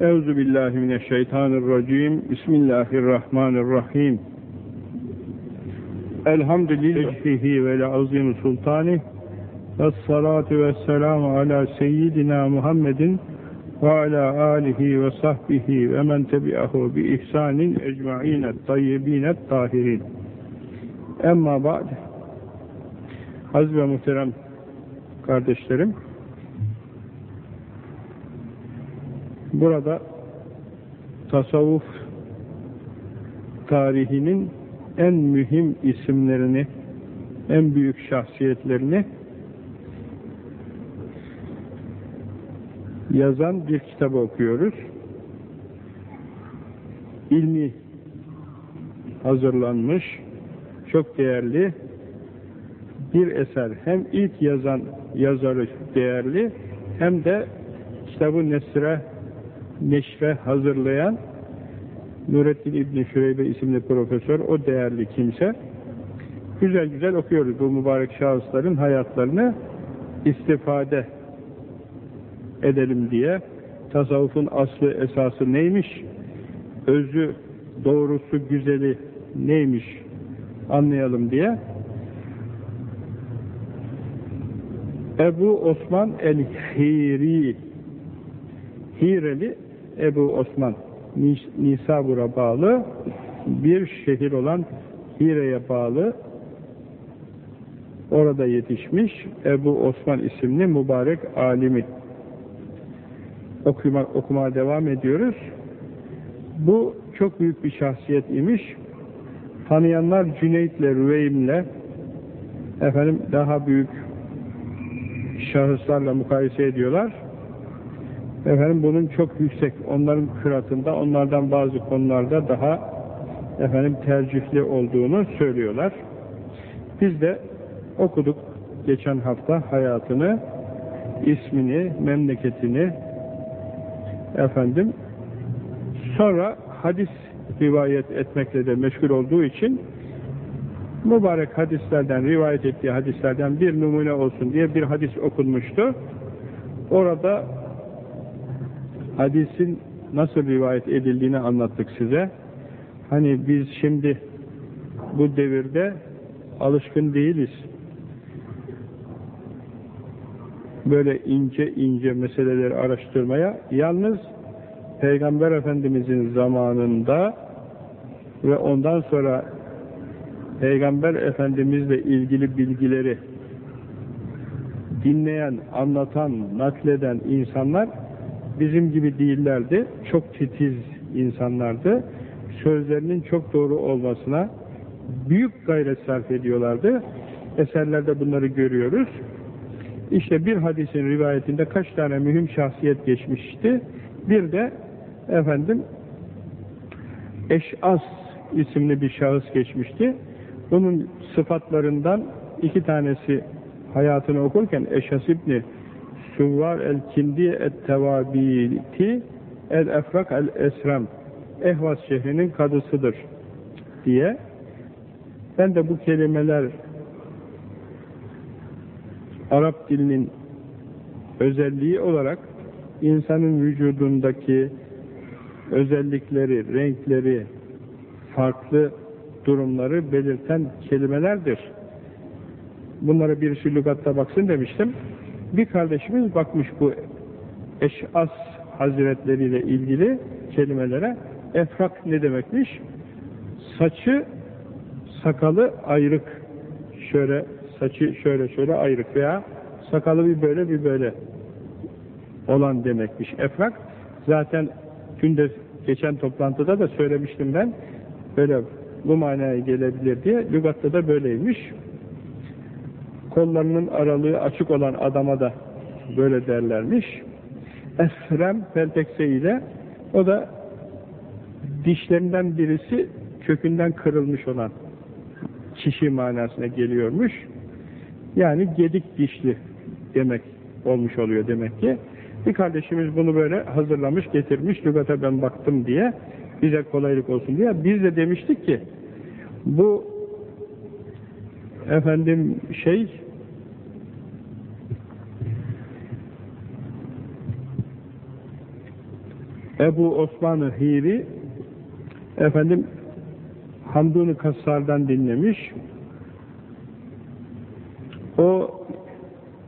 Euzu billahi mineşşeytanirracim. Bismillahirrahmanirrahim. Elhamdülillahi ve azim sultani. Ves salatu vesselamu ala seyyidina Muhammedin ve ala alihi ve sahbihi ve men tebi'ahu bi ihsanin ecma'in tayyibin tahirin. Emma ba'd. Aziz ve muhterem kardeşlerim, burada tasavvuf tarihinin en mühim isimlerini, en büyük şahsiyetlerini yazan bir kitabı okuyoruz. İlmi hazırlanmış, çok değerli bir eser. Hem ilk yazan yazarı değerli, hem de kitabı nesre, neşre hazırlayan Nurettin İbni Şüreybe isimli profesör, o değerli kimse. Güzel güzel okuyoruz bu mübarek şahısların hayatlarını istifade edelim diye. Tasavvufun aslı, esası neymiş? Özü, doğrusu, güzeli neymiş? Anlayalım diye. Ebu Osman el-Hiri Hireli Ebu Osman Nisabur'a bağlı bir şehir olan Hire'ye bağlı orada yetişmiş Ebu Osman isimli mübarek alimi okuma, okumaya devam ediyoruz. Bu çok büyük bir şahsiyet imiş. Tanıyanlar Cüneyt'le, Rüveym'le efendim daha büyük şahıslarla mukayese ediyorlar. Efendim bunun çok yüksek, onların kıratında, onlardan bazı konularda daha efendim tercihli olduğunu söylüyorlar. Biz de okuduk geçen hafta hayatını, ismini, memleketini efendim sonra hadis rivayet etmekle de meşgul olduğu için mübarek hadislerden, rivayet ettiği hadislerden bir numune olsun diye bir hadis okunmuştu. Orada hadisin nasıl rivayet edildiğini anlattık size. Hani biz şimdi bu devirde alışkın değiliz. Böyle ince ince meseleleri araştırmaya. Yalnız Peygamber Efendimizin zamanında ve ondan sonra Peygamber Efendimizle ilgili bilgileri dinleyen, anlatan, nakleden insanlar bizim gibi değillerdi. Çok titiz insanlardı. Sözlerinin çok doğru olmasına büyük gayret sarf ediyorlardı. Eserlerde bunları görüyoruz. İşte bir hadisin rivayetinde kaç tane mühim şahsiyet geçmişti. Bir de efendim Eş'as isimli bir şahıs geçmişti. Bunun sıfatlarından iki tanesi hayatını okurken Eş'as İbni Suvvar el-Kindi et-Tevabiti el-Efrak el-Esrem Ehvaz şehrinin kadısıdır diye ben de bu kelimeler Arap dilinin özelliği olarak insanın vücudundaki özellikleri, renkleri, farklı durumları belirten kelimelerdir. Bunlara birisi lügatta baksın demiştim. Bir kardeşimiz bakmış bu Eş'as hazretleriyle ilgili kelimelere. Efrak ne demekmiş? Saçı, sakalı ayrık. Şöyle, saçı şöyle şöyle ayrık veya sakalı bir böyle bir böyle olan demekmiş. Efrak zaten dün de geçen toplantıda da söylemiştim ben. Böyle bu manaya gelebilir diye. Lügatta da böyleymiş. Kollarının aralığı açık olan adama da böyle derlermiş. Esrem peltekse ile o da dişlerinden birisi kökünden kırılmış olan kişi manasına geliyormuş. Yani gedik dişli demek olmuş oluyor demek ki. Bir kardeşimiz bunu böyle hazırlamış, getirmiş, lügata ben baktım diye, bize kolaylık olsun diye. Biz de demiştik ki, bu efendim şey, Ebu Osman-ı Hiri efendim Hamdun-ı Kassar'dan dinlemiş. O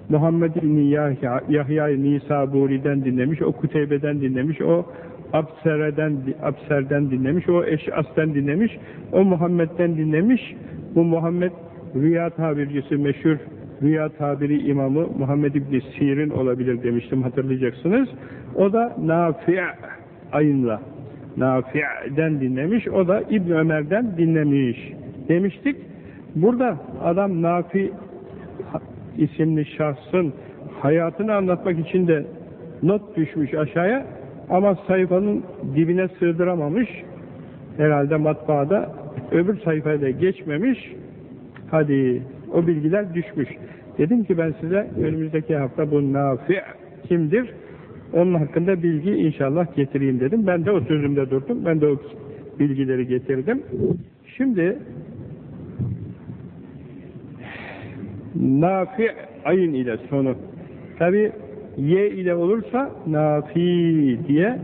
Muhammed İbni Yahya, Yahya-i Nisaburi'den dinlemiş, o Kuteybe'den dinlemiş, o Abser'den, Abser'den dinlemiş, o Eş'as'ten dinlemiş, o Muhammed'den dinlemiş. Bu Muhammed rüya tabircisi meşhur rüya tabiri imamı Muhammed İbni Sirin olabilir demiştim hatırlayacaksınız. O da Nafi' ayınla Nafi'den dinlemiş. O da İbn Ömer'den dinlemiş. Demiştik. Burada adam Nafi isimli şahsın hayatını anlatmak için de not düşmüş aşağıya ama sayfanın dibine sığdıramamış. Herhalde matbaada öbür sayfaya da geçmemiş. Hadi o bilgiler düşmüş. Dedim ki ben size önümüzdeki hafta bu Nafi kimdir? Onun hakkında bilgi inşallah getireyim dedim. Ben de o sözümde durdum. Ben de o bilgileri getirdim. Şimdi Nafi ayın ile sonu. Tabi ye ile olursa nafi diye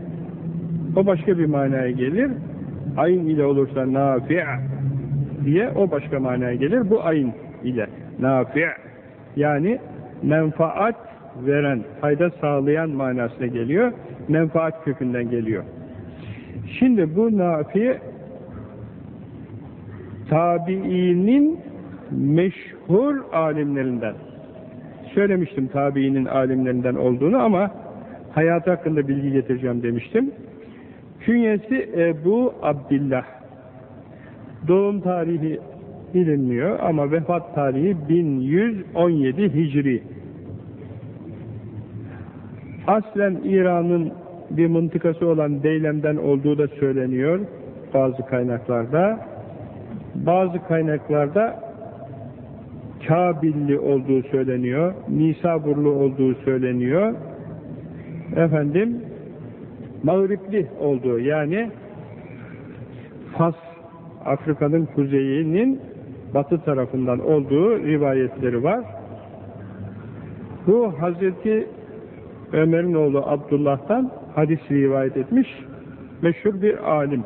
o başka bir manaya gelir. Ayın ile olursa nafi diye o başka manaya gelir. Bu ayın ile nafi yani menfaat veren, fayda sağlayan manasına geliyor. Menfaat kökünden geliyor. Şimdi bu nafi tabiinin meşhur alimlerinden. Söylemiştim tabiinin alimlerinden olduğunu ama hayatı hakkında bilgi getireceğim demiştim. Künyesi Ebu Abdillah. Doğum tarihi bilinmiyor ama vefat tarihi 1117 Hicri. Aslen İran'ın bir mıntıkası olan Deylem'den olduğu da söyleniyor bazı kaynaklarda. Bazı kaynaklarda Kabilli olduğu söyleniyor, Nisaburlu olduğu söyleniyor. Efendim, Mağripli olduğu yani Fas, Afrika'nın kuzeyinin batı tarafından olduğu rivayetleri var. Bu Hazreti Ömer'in oğlu Abdullah'tan hadis rivayet etmiş meşhur bir alim.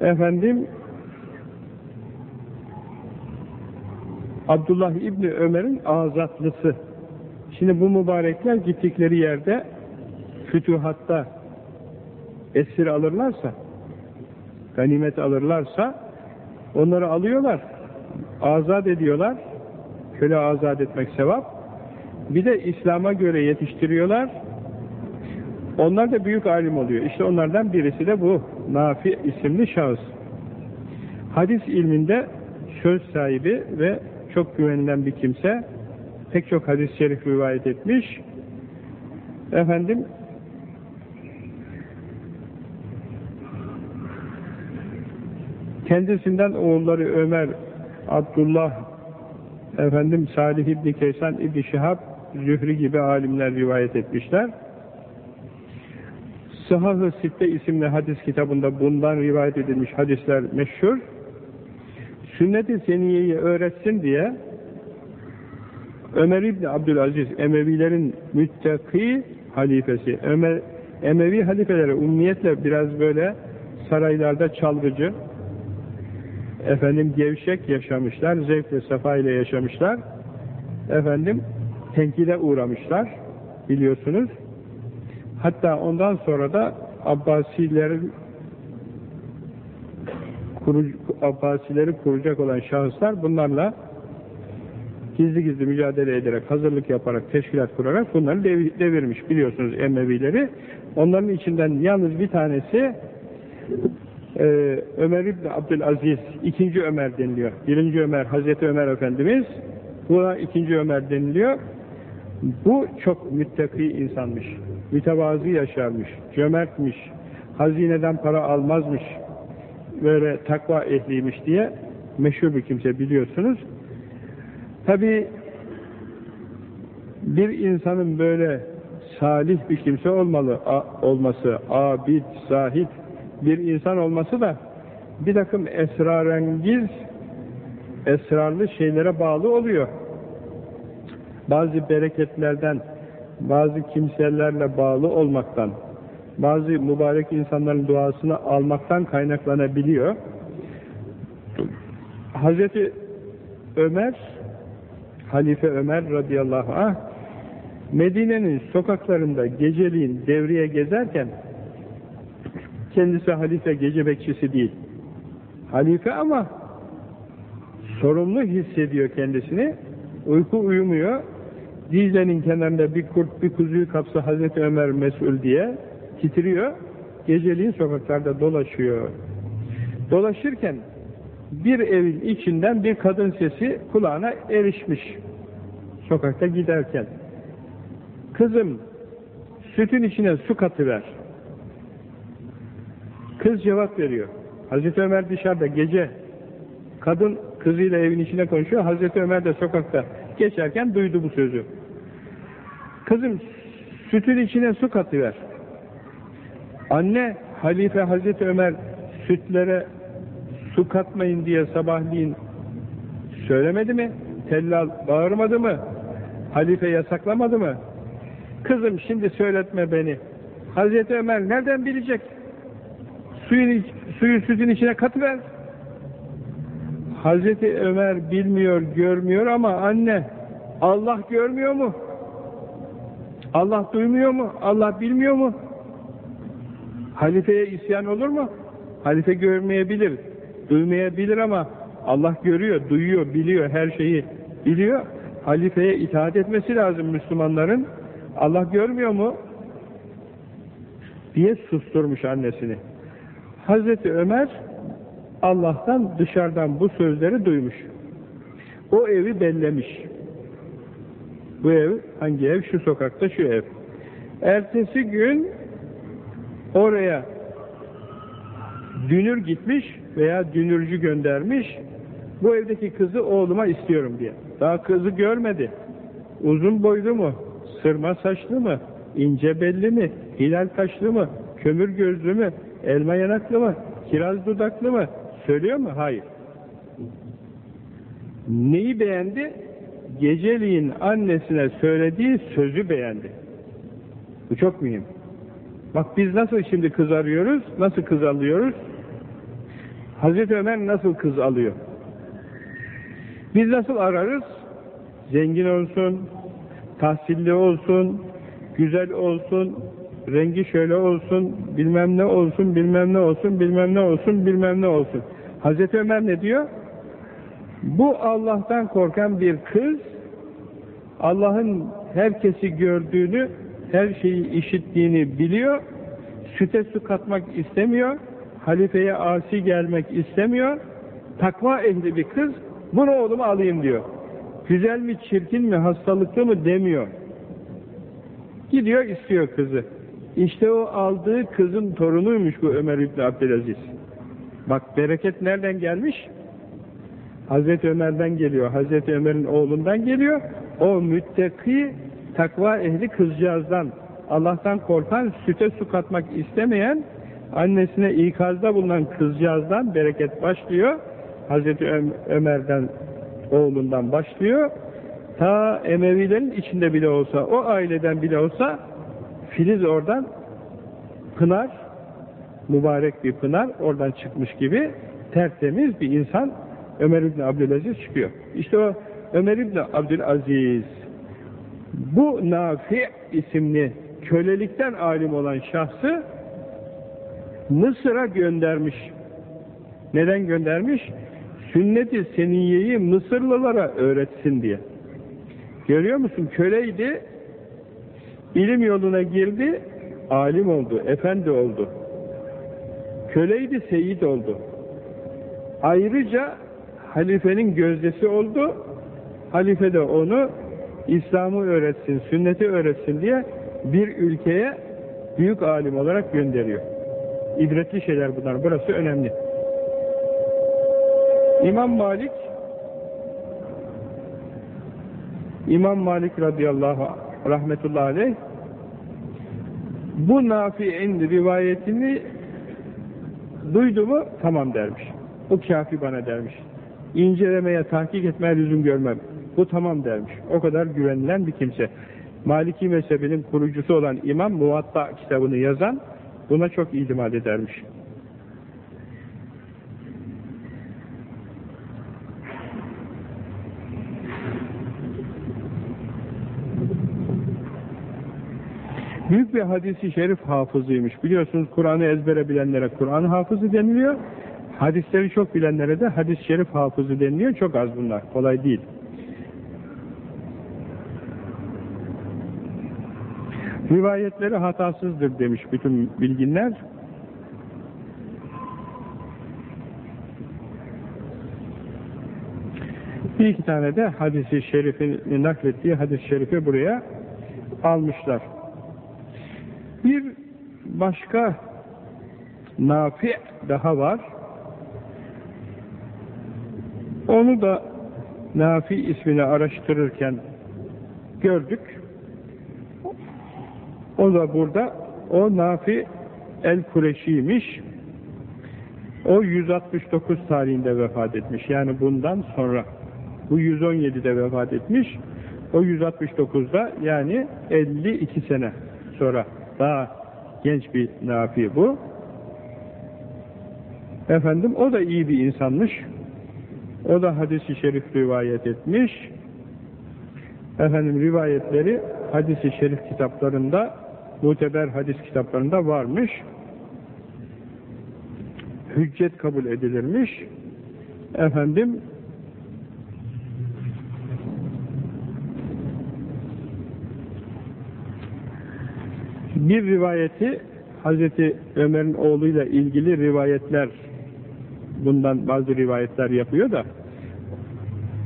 Efendim Abdullah İbni Ömer'in azatlısı. Şimdi bu mübarekler gittikleri yerde fütühatta esir alırlarsa ganimet alırlarsa onları alıyorlar azat ediyorlar köle azat etmek sevap bir de İslam'a göre yetiştiriyorlar. Onlar da büyük alim oluyor. İşte onlardan birisi de bu Nafi isimli şahıs. Hadis ilminde söz sahibi ve çok güvenilen bir kimse. Pek çok hadis-i şerif rivayet etmiş. Efendim kendisinden oğulları Ömer, Abdullah, efendim Salih İbni Keysan İbni Şihab Zühri gibi alimler rivayet etmişler. Sıhhah-ı Sitte isimli hadis kitabında bundan rivayet edilmiş hadisler meşhur. Sünnet-i Seniye'yi öğretsin diye Ömer İbni Abdülaziz, Emevilerin müttaki halifesi, Ömer, Emevi halifeleri ummiyetle biraz böyle saraylarda çalgıcı, efendim gevşek yaşamışlar, zevk ve sefa ile yaşamışlar. Efendim tenkide uğramışlar biliyorsunuz. Hatta ondan sonra da Abbasilerin Abbasileri kuracak olan şahıslar bunlarla gizli gizli mücadele ederek, hazırlık yaparak, teşkilat kurarak bunları devirmiş biliyorsunuz Emevileri. Onların içinden yalnız bir tanesi e, Ömer İbni Abdülaziz, ikinci Ömer deniliyor. Birinci Ömer, Hazreti Ömer Efendimiz, buna ikinci Ömer deniliyor. Bu çok müttaki insanmış. Mütevazı yaşarmış, cömertmiş, hazineden para almazmış, böyle takva ehliymiş diye meşhur bir kimse biliyorsunuz. Tabi bir insanın böyle salih bir kimse olmalı olması, abid, zahid bir insan olması da bir takım esrarengiz, esrarlı şeylere bağlı oluyor bazı bereketlerden, bazı kimselerle bağlı olmaktan, bazı mübarek insanların duasını almaktan kaynaklanabiliyor. Hazreti Ömer, Halife Ömer radıyallahu anh, Medine'nin sokaklarında geceliğin devriye gezerken, kendisi halife gece bekçisi değil, halife ama sorumlu hissediyor kendisini, uyku uyumuyor, Dicle'nin kenarında bir kurt bir kuzuyu kapsa Hazreti Ömer mesul diye titriyor, geceliğin sokaklarda dolaşıyor. Dolaşırken bir evin içinden bir kadın sesi kulağına erişmiş. Sokakta giderken. Kızım, sütün içine su katıver. Kız cevap veriyor. Hazreti Ömer dışarıda gece kadın kızıyla evin içine konuşuyor. Hazreti Ömer de sokakta geçerken duydu bu sözü. Kızım sütün içine su katıver. Anne Halife Hazreti Ömer sütlere su katmayın diye sabahleyin söylemedi mi? Tellal bağırmadı mı? Halife yasaklamadı mı? Kızım şimdi söyletme beni. Hazreti Ömer nereden bilecek? Suyun, suyu sütün içine katıver. Hazreti Ömer bilmiyor, görmüyor ama anne Allah görmüyor mu? Allah duymuyor mu? Allah bilmiyor mu? Halifeye isyan olur mu? Halife görmeyebilir, duymayabilir ama Allah görüyor, duyuyor, biliyor, her şeyi biliyor. Halifeye itaat etmesi lazım Müslümanların. Allah görmüyor mu? diye susturmuş annesini. Hazreti Ömer Allah'tan dışarıdan bu sözleri duymuş. O evi bellemiş. Bu ev, hangi ev? Şu sokakta şu ev. Ertesi gün oraya dünür gitmiş veya dünürcü göndermiş, bu evdeki kızı oğluma istiyorum diye. Daha kızı görmedi. Uzun boylu mu? Sırma saçlı mı? ince belli mi? Hilal kaşlı mı? Kömür gözlü mü? Elma yanaklı mı? Kiraz dudaklı mı? Söylüyor mu? Hayır. Neyi beğendi? Geceliğin annesine söylediği sözü beğendi. Bu çok mühim. Bak biz nasıl şimdi kız arıyoruz? Nasıl kız alıyoruz? Hazreti Ömer nasıl kız alıyor? Biz nasıl ararız? Zengin olsun, tahsilli olsun, güzel olsun, rengi şöyle olsun, bilmem ne olsun, bilmem ne olsun, bilmem ne olsun, bilmem ne olsun. Hazreti Ömer ne diyor? Bu Allah'tan korkan bir kız, Allah'ın herkesi gördüğünü, her şeyi işittiğini biliyor, süte su katmak istemiyor, halifeye asi gelmek istemiyor, takva ehli bir kız, bunu oğluma alayım diyor. Güzel mi, çirkin mi, hastalıklı mı demiyor. Gidiyor istiyor kızı. İşte o aldığı kızın torunuymuş bu Ömer İbni Abdülaziz. Bak bereket nereden gelmiş? Hazreti Ömer'den geliyor. Hazreti Ömer'in oğlundan geliyor. O müttaki takva ehli kızcağızdan, Allah'tan korkan, süte su katmak istemeyen, annesine ikazda bulunan kızcağızdan bereket başlıyor. Hazreti Ömer'den, oğlundan başlıyor. Ta Emevilerin içinde bile olsa, o aileden bile olsa filiz oradan pınar, mübarek bir pınar oradan çıkmış gibi tertemiz bir insan Ömer İbni Abdülaziz çıkıyor. İşte o Ömer İbni Abdülaziz bu Nafi isimli kölelikten alim olan şahsı Mısır'a göndermiş. Neden göndermiş? Sünnet-i Seniyye'yi Mısırlılara öğretsin diye. Görüyor musun? Köleydi, ilim yoluna girdi, alim oldu, efendi oldu. Köleydi, seyit oldu. Ayrıca halifenin gözdesi oldu. Halife de onu İslam'ı öğretsin, sünneti öğretsin diye bir ülkeye büyük alim olarak gönderiyor. İbretli şeyler bunlar. Burası önemli. İmam Malik İmam Malik radıyallahu rahmetullahi aleyh bu Nafi'in rivayetini duydu mu tamam dermiş. Bu kafi bana dermiş. İncelemeye, tahkik etmeye lüzum görmem. Bu tamam dermiş. O kadar güvenilen bir kimse. Maliki mezhebinin kurucusu olan İmam Muvatta kitabını yazan Buna çok itimat edermiş. Büyük bir hadisi şerif hafızıymış. Biliyorsunuz Kur'an'ı ezbere bilenlere Kur'an hafızı deniliyor. Hadisleri çok bilenlere de hadis-i şerif hafızı deniliyor. Çok az bunlar. Kolay değil. Rivayetleri hatasızdır demiş bütün bilginler. Bir iki tane de hadisi şerifini naklettiği hadis-i şerifi buraya almışlar. Bir başka nafi daha var. Onu da Nafi ismini araştırırken gördük. O da burada o Nafi el-Kureşi'ymiş. O 169 tarihinde vefat etmiş. Yani bundan sonra. Bu 117'de vefat etmiş. O 169'da yani 52 sene sonra daha genç bir Nafi bu. Efendim o da iyi bir insanmış. O da hadisi şerif rivayet etmiş. Efendim rivayetleri hadisi şerif kitaplarında, muteber hadis kitaplarında varmış. Hüccet kabul edilirmiş. Efendim bir rivayeti Hazreti Ömer'in oğluyla ilgili rivayetler bundan bazı rivayetler yapıyor da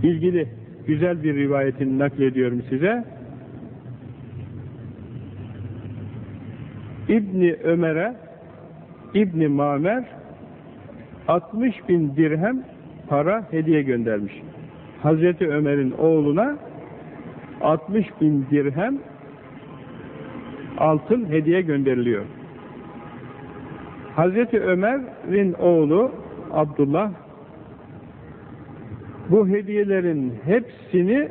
ilgili güzel bir rivayetini naklediyorum size. İbni Ömer'e İbni Mamer 60 bin dirhem para hediye göndermiş. Hazreti Ömer'in oğluna 60 bin dirhem altın hediye gönderiliyor. Hazreti Ömer'in oğlu Abdullah bu hediyelerin hepsini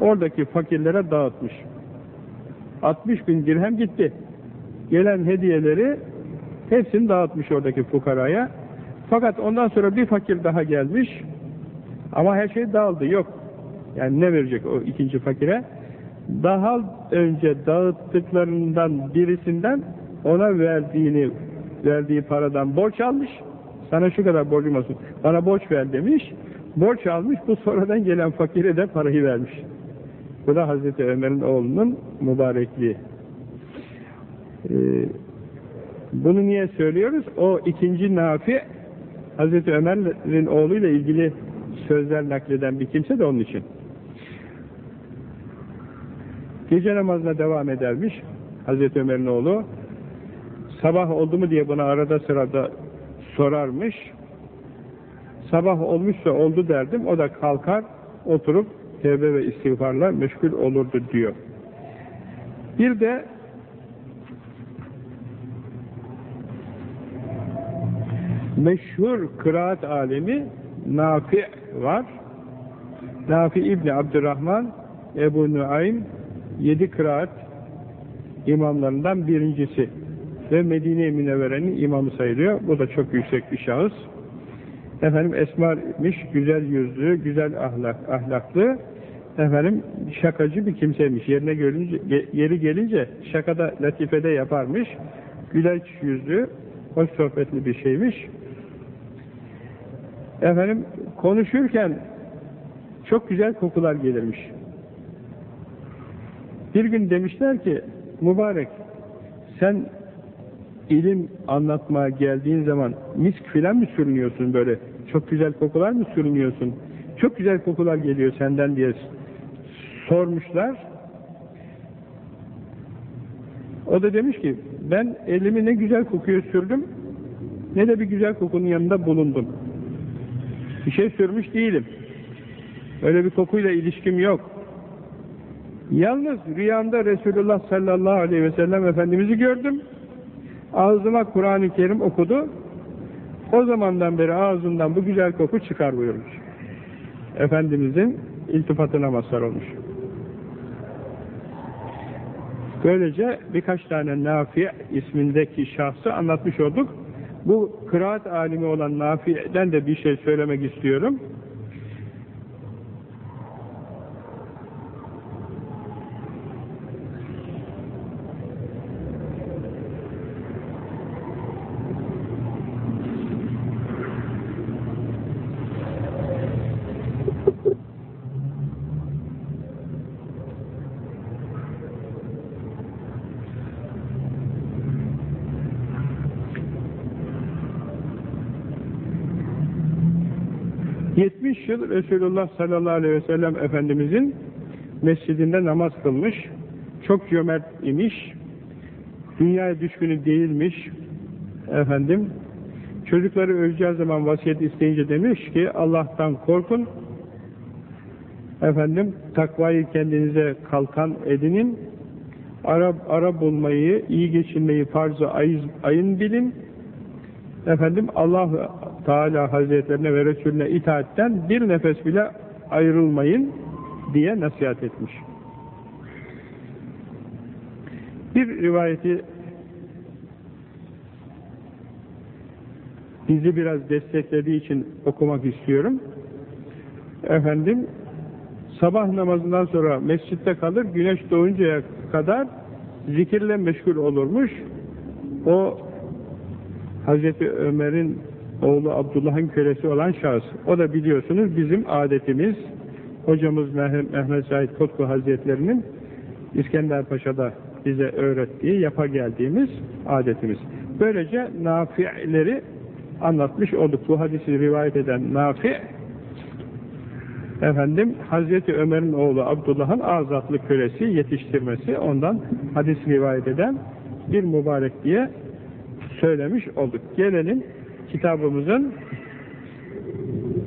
oradaki fakirlere dağıtmış. 60 bin dirhem gitti. Gelen hediyeleri hepsini dağıtmış oradaki fukaraya. Fakat ondan sonra bir fakir daha gelmiş. Ama her şey dağıldı. Yok. Yani ne verecek o ikinci fakire? Daha önce dağıttıklarından birisinden ona verdiğini verdiği paradan borç almış. Sana şu kadar borcum olsun. Bana borç ver demiş. Borç almış. Bu sonradan gelen fakire de parayı vermiş. Bu da Hazreti Ömer'in oğlunun mübarekliği. Ee, bunu niye söylüyoruz? O ikinci Nafi Hazreti Ömer'in oğluyla ilgili sözler nakleden bir kimse de onun için. Gece namazına devam edermiş Hazreti Ömer'in oğlu. Sabah oldu mu diye buna arada sırada sorarmış. Sabah olmuşsa oldu derdim. O da kalkar, oturup tevbe ve istiğfarla meşgul olurdu diyor. Bir de meşhur kıraat alemi Nafi var. Nafi İbni Abdurrahman Ebu Nuaym yedi kıraat imamlarından birincisi ve Medine-i Münevvere'nin imamı sayılıyor. Bu da çok yüksek bir şahıs. Efendim esmarmış, güzel yüzlü, güzel ahlak, ahlaklı, efendim şakacı bir kimseymiş. Yerine görünce, yeri gelince şakada, latifede yaparmış. Güleç yüzlü, hoş sohbetli bir şeymiş. Efendim konuşurken çok güzel kokular gelirmiş. Bir gün demişler ki, mübarek sen ilim anlatmaya geldiğin zaman misk filan mı sürünüyorsun böyle? Çok güzel kokular mı sürünüyorsun? Çok güzel kokular geliyor senden diye sormuşlar. O da demiş ki ben elimi ne güzel kokuyor sürdüm ne de bir güzel kokunun yanında bulundum. Bir şey sürmüş değilim. Öyle bir kokuyla ilişkim yok. Yalnız rüyamda Resulullah sallallahu aleyhi ve sellem Efendimiz'i gördüm. Ağzıma Kur'an-ı Kerim okudu. O zamandan beri ağzından bu güzel koku çıkar buyurmuş. Efendimizin iltifatına mazhar olmuş. Böylece birkaç tane Nafi ismindeki şahsı anlatmış olduk. Bu kıraat alimi olan Nafi'den de bir şey söylemek istiyorum. 70 yıl Resulullah sallallahu aleyhi ve sellem Efendimizin mescidinde namaz kılmış, çok cömert imiş, dünyaya düşkünü değilmiş, efendim, çocukları öleceği zaman vasiyet isteyince demiş ki, Allah'tan korkun, efendim, takvayı kendinize kalkan edinin, ara, ara bulmayı, iyi geçinmeyi farz-ı ayın bilin, efendim, Allah Teala Hazretlerine ve Resulüne itaatten bir nefes bile ayrılmayın diye nasihat etmiş. Bir rivayeti bizi biraz desteklediği için okumak istiyorum. Efendim, sabah namazından sonra mescitte kalır, güneş doğuncaya kadar zikirle meşgul olurmuş. O Hazreti Ömer'in oğlu Abdullah'ın kölesi olan şahıs. O da biliyorsunuz bizim adetimiz, hocamız Mehmet Said Kotku Hazretlerinin İskender Paşa'da bize öğrettiği, yapa geldiğimiz adetimiz. Böylece nafi'leri anlatmış olduk. Bu hadisi rivayet eden nafi' efendim Hazreti Ömer'in oğlu Abdullah'ın azatlı kölesi yetiştirmesi ondan hadis rivayet eden bir mübarek diye söylemiş olduk. Gelelim kitabımızın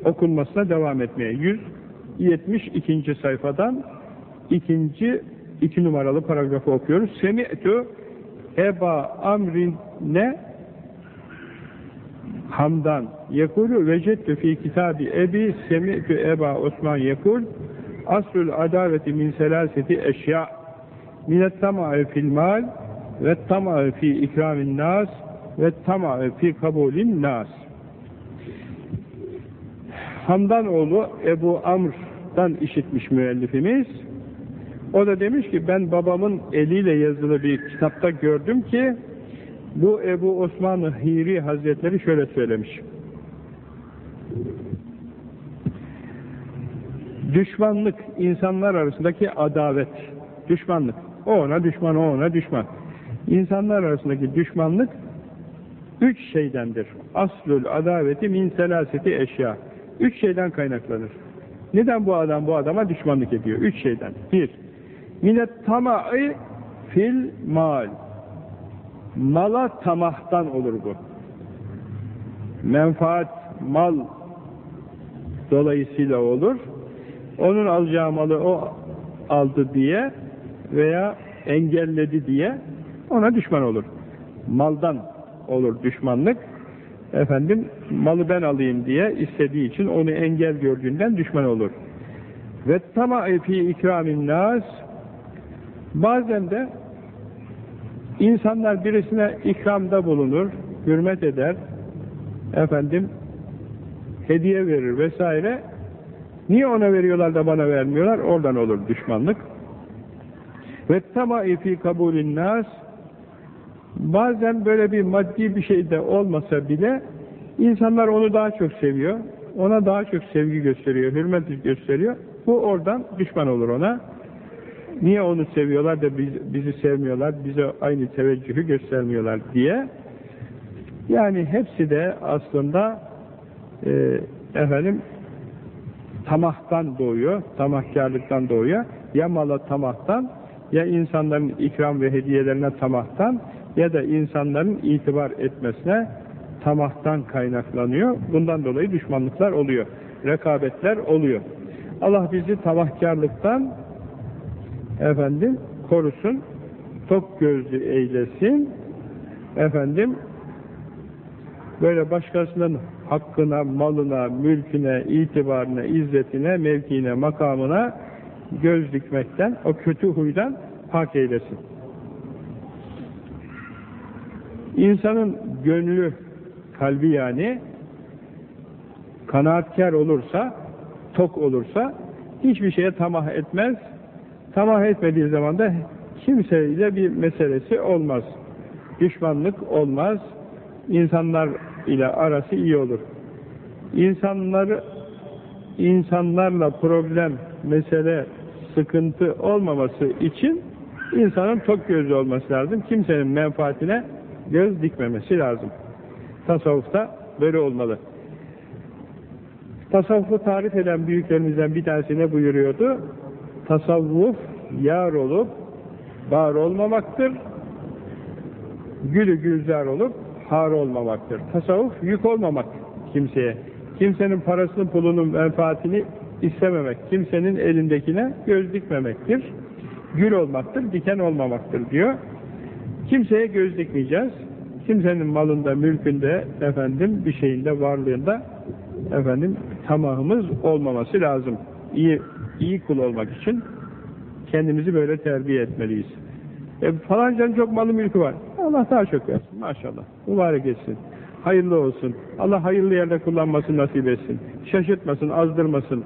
okunmasına devam etmeye. 172. sayfadan ikinci iki numaralı paragrafı okuyoruz. Semi'tu Eba Amrin ne Hamdan yekulu vecettü fi kitabi ebi semi'tu Eba Osman yekul aslul adaveti min selaseti eşya minet tama'i fil mal ve tama'i fi ikramin nas ve tama'i fi kabulin nas. Hamdan oğlu Ebu Amr'dan işitmiş müellifimiz. O da demiş ki ben babamın eliyle yazılı bir kitapta gördüm ki bu Ebu Osman Hiri Hazretleri şöyle söylemiş. Düşmanlık, insanlar arasındaki adavet, düşmanlık. O ona düşman, o ona düşman. İnsanlar arasındaki düşmanlık Üç şeydendir. Aslül adaveti min selaseti eşya. Üç şeyden kaynaklanır. Neden bu adam bu adama düşmanlık ediyor? Üç şeyden. Bir, minet tama'i fil mal. Mala tamahtan olur bu. Menfaat, mal dolayısıyla olur. Onun alacağı malı o aldı diye veya engelledi diye ona düşman olur. Maldan olur düşmanlık. Efendim malı ben alayım diye istediği için onu engel gördüğünden düşman olur. Ve tama'i fi ikramin nas bazen de insanlar birisine ikramda bulunur, hürmet eder, efendim hediye verir vesaire. Niye ona veriyorlar da bana vermiyorlar? Oradan olur düşmanlık. Ve tama'i fi kabulin nas Bazen böyle bir maddi bir şey de olmasa bile insanlar onu daha çok seviyor. Ona daha çok sevgi gösteriyor, hürmet gösteriyor. Bu oradan düşman olur ona. Niye onu seviyorlar da biz, bizi sevmiyorlar, bize aynı teveccühü göstermiyorlar diye. Yani hepsi de aslında e, efendim tamahtan doğuyor, tamahkarlıktan doğuyor. Ya mala tamahtan, ya insanların ikram ve hediyelerine tamahtan, ya da insanların itibar etmesine tamahtan kaynaklanıyor. Bundan dolayı düşmanlıklar oluyor. Rekabetler oluyor. Allah bizi tamahkarlıktan efendim korusun. Tok gözlü eylesin. Efendim böyle başkasının hakkına, malına, mülküne, itibarına, izzetine, mevkiine, makamına göz dikmekten, o kötü huydan hak eylesin. İnsanın gönlü, kalbi yani kanaatkar olursa, tok olursa hiçbir şeye tamah etmez. Tamah etmediği zaman da kimseyle bir meselesi olmaz. Düşmanlık olmaz. İnsanlar ile arası iyi olur. İnsanları insanlarla problem, mesele, sıkıntı olmaması için insanın tok gözlü olması lazım. Kimsenin menfaatine göz dikmemesi lazım. Tasavvufta böyle olmalı. Tasavvufu tarif eden büyüklerimizden bir tanesi ne buyuruyordu? Tasavvuf yar olup var olmamaktır. Gülü gülzar olup har olmamaktır. Tasavvuf yük olmamak kimseye. Kimsenin parasını, pulunun menfaatini istememek. Kimsenin elindekine göz dikmemektir. Gül olmaktır, diken olmamaktır diyor. Kimseye göz dikmeyeceğiz. Kimsenin malında, mülkünde, efendim bir şeyinde, varlığında efendim tamahımız olmaması lazım. İyi, iyi kul olmak için kendimizi böyle terbiye etmeliyiz. E, falancanın çok malı mülkü var. Allah daha çok versin maşallah. Mübarek etsin. Hayırlı olsun. Allah hayırlı yerde kullanmasın nasip etsin. Şaşırtmasın, azdırmasın.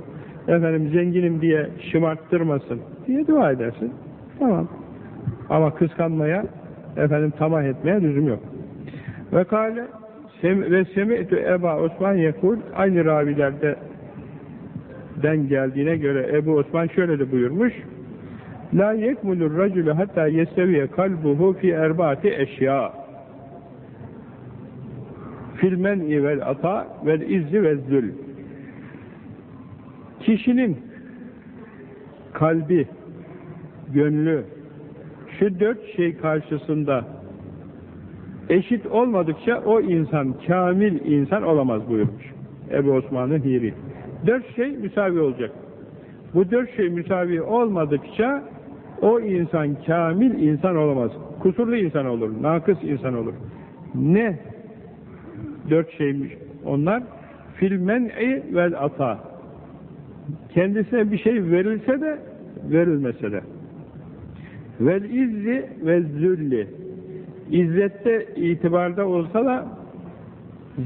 Efendim zenginim diye şımarttırmasın diye dua edersin. Tamam. Ama kıskanmaya, efendim tamah etmeye lüzum yok. Ve kâle ve semi'tü Eba Osman yekul aynı ravilerde den geldiğine göre Ebu Osman şöyle de buyurmuş La yekmulur racülü hatta yesteviye kalbuhu fi erbaati eşya fil men'i vel ata vel izzi vel zül kişinin kalbi gönlü şu dört şey karşısında eşit olmadıkça o insan kamil insan olamaz buyurmuş Ebu Osman'ın hiri dört şey müsavi olacak bu dört şey müsavi olmadıkça o insan kamil insan olamaz. Kusurlu insan olur, nakıs insan olur. Ne? Dört şeymiş onlar. Fil men'i vel ata. Kendisine bir şey verilse de, verilmese de. Vel izzi ve zülli. İzzette itibarda olsa da,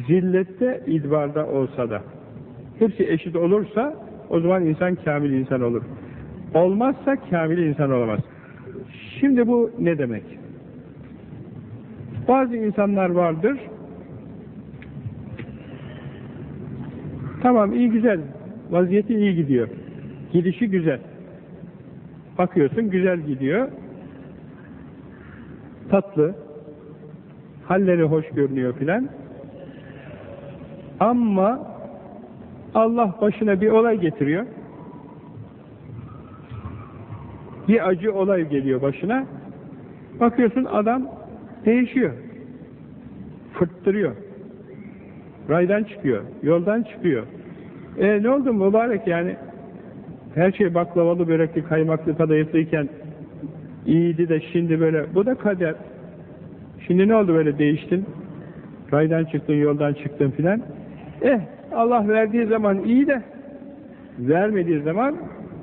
zillette itibarda olsa da. Hepsi eşit olursa, o zaman insan kamil insan olur. Olmazsa kamil insan olamaz. Şimdi bu ne demek? Bazı insanlar vardır. Tamam iyi güzel. Vaziyeti iyi gidiyor. Gidişi güzel. Bakıyorsun güzel gidiyor. Tatlı. Halleri hoş görünüyor filan. Ama Allah başına bir olay getiriyor. bir acı olay geliyor başına. Bakıyorsun adam değişiyor. Fırttırıyor. Raydan çıkıyor. Yoldan çıkıyor. E ne oldu mübarek yani? Her şey baklavalı, börekli, kaymaklı, kadayıflıyken iyiydi de şimdi böyle. Bu da kader. Şimdi ne oldu böyle değiştin? Raydan çıktın, yoldan çıktın filan. Eh Allah verdiği zaman iyi de vermediği zaman